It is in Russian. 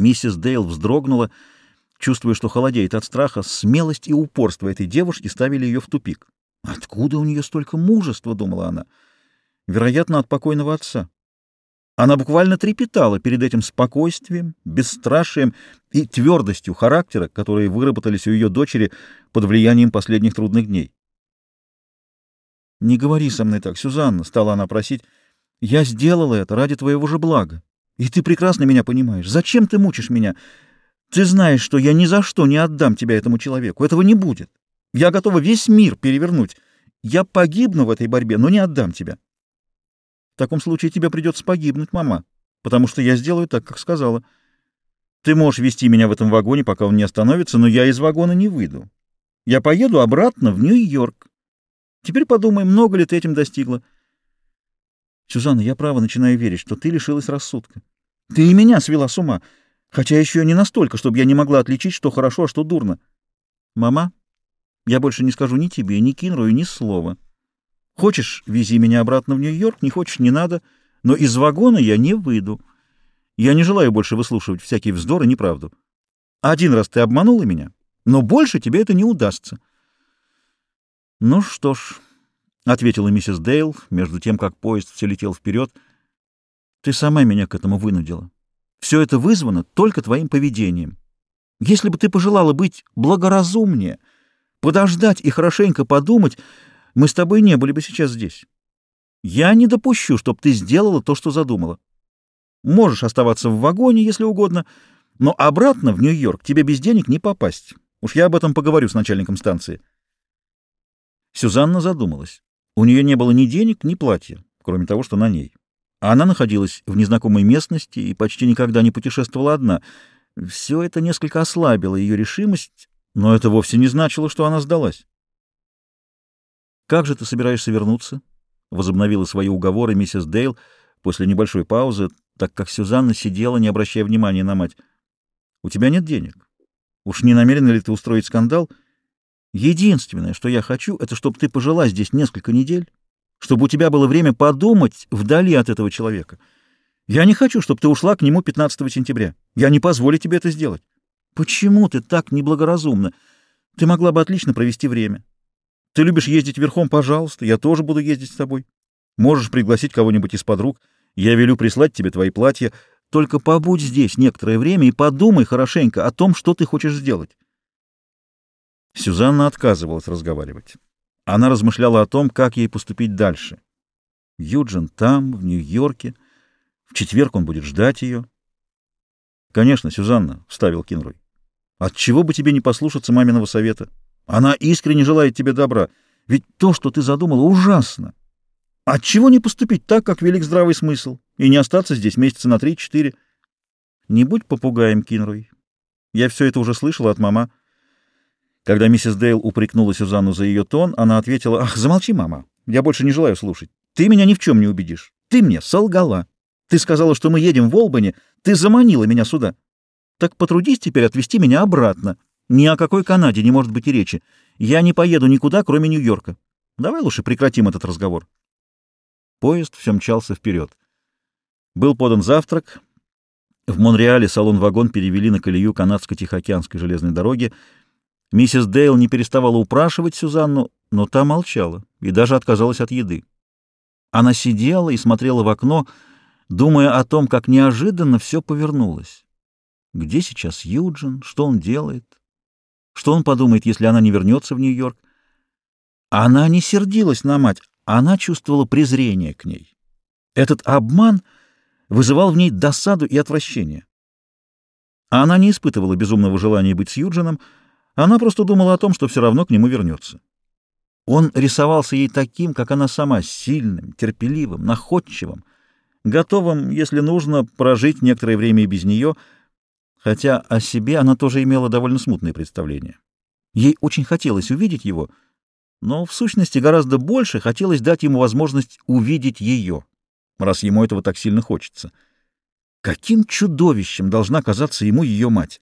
Миссис Дейл вздрогнула, чувствуя, что холодеет от страха. Смелость и упорство этой девушки ставили ее в тупик. «Откуда у нее столько мужества?» — думала она. «Вероятно, от покойного отца». Она буквально трепетала перед этим спокойствием, бесстрашием и твердостью характера, которые выработались у ее дочери под влиянием последних трудных дней. «Не говори со мной так, Сюзанна», — стала она просить. «Я сделала это ради твоего же блага. И ты прекрасно меня понимаешь. Зачем ты мучишь меня? Ты знаешь, что я ни за что не отдам тебя этому человеку. Этого не будет. Я готова весь мир перевернуть. Я погибну в этой борьбе, но не отдам тебя». В таком случае тебе придется погибнуть, мама, потому что я сделаю так, как сказала. Ты можешь вести меня в этом вагоне, пока он не остановится, но я из вагона не выйду. Я поеду обратно в Нью-Йорк. Теперь подумай, много ли ты этим достигла. Сюзанна, я право начинаю верить, что ты лишилась рассудка. Ты и меня свела с ума, хотя еще не настолько, чтобы я не могла отличить, что хорошо, а что дурно. Мама, я больше не скажу ни тебе, ни Кинрою ни слова. Хочешь, вези меня обратно в Нью-Йорк, не хочешь, не надо, но из вагона я не выйду. Я не желаю больше выслушивать всякие вздоры, неправду. Один раз ты обманула меня, но больше тебе это не удастся. — Ну что ж, — ответила миссис Дейл, между тем, как поезд все летел вперед, — ты сама меня к этому вынудила. Все это вызвано только твоим поведением. Если бы ты пожелала быть благоразумнее, подождать и хорошенько подумать, мы с тобой не были бы сейчас здесь. Я не допущу, чтобы ты сделала то, что задумала. Можешь оставаться в вагоне, если угодно, но обратно в Нью-Йорк тебе без денег не попасть. Уж я об этом поговорю с начальником станции. Сюзанна задумалась. У нее не было ни денег, ни платья, кроме того, что на ней. Она находилась в незнакомой местности и почти никогда не путешествовала одна. Все это несколько ослабило ее решимость, но это вовсе не значило, что она сдалась. «Как же ты собираешься вернуться?» — возобновила свои уговоры миссис Дейл после небольшой паузы, так как Сюзанна сидела, не обращая внимания на мать. «У тебя нет денег. Уж не намерена ли ты устроить скандал? Единственное, что я хочу, это чтобы ты пожила здесь несколько недель, чтобы у тебя было время подумать вдали от этого человека. Я не хочу, чтобы ты ушла к нему 15 сентября. Я не позволю тебе это сделать. Почему ты так неблагоразумна? Ты могла бы отлично провести время. Ты любишь ездить верхом, пожалуйста, я тоже буду ездить с тобой. Можешь пригласить кого-нибудь из подруг, я велю прислать тебе твои платья. Только побудь здесь некоторое время и подумай хорошенько о том, что ты хочешь сделать. Сюзанна отказывалась разговаривать. Она размышляла о том, как ей поступить дальше. Юджин там, в Нью-Йорке. В четверг он будет ждать ее. — Конечно, Сюзанна, — вставил Кинрой. — Отчего бы тебе не послушаться маминого совета? — она искренне желает тебе добра. Ведь то, что ты задумала, ужасно. Отчего не поступить так, как велик здравый смысл, и не остаться здесь месяца на три-четыре? Не будь попугаем, Кинрой. Я все это уже слышала от мама. Когда миссис Дейл упрекнула Сюзанну за ее тон, она ответила, «Ах, замолчи, мама, я больше не желаю слушать. Ты меня ни в чем не убедишь. Ты мне солгала. Ты сказала, что мы едем в Олбани, ты заманила меня сюда. Так потрудись теперь отвезти меня обратно». Ни о какой Канаде не может быть и речи. Я не поеду никуда, кроме Нью-Йорка. Давай лучше прекратим этот разговор. Поезд все мчался вперед. Был подан завтрак. В Монреале салон-вагон перевели на колею канадско-тихоокеанской железной дороги. Миссис Дейл не переставала упрашивать Сюзанну, но та молчала и даже отказалась от еды. Она сидела и смотрела в окно, думая о том, как неожиданно все повернулось. Где сейчас Юджин? Что он делает? Что он подумает, если она не вернется в Нью-Йорк? Она не сердилась на мать, она чувствовала презрение к ней. Этот обман вызывал в ней досаду и отвращение. Она не испытывала безумного желания быть с Юджином, она просто думала о том, что все равно к нему вернется. Он рисовался ей таким, как она сама, сильным, терпеливым, находчивым, готовым, если нужно, прожить некоторое время и без нее — хотя о себе она тоже имела довольно смутное представление. Ей очень хотелось увидеть его, но в сущности гораздо больше хотелось дать ему возможность увидеть ее, раз ему этого так сильно хочется. Каким чудовищем должна казаться ему ее мать?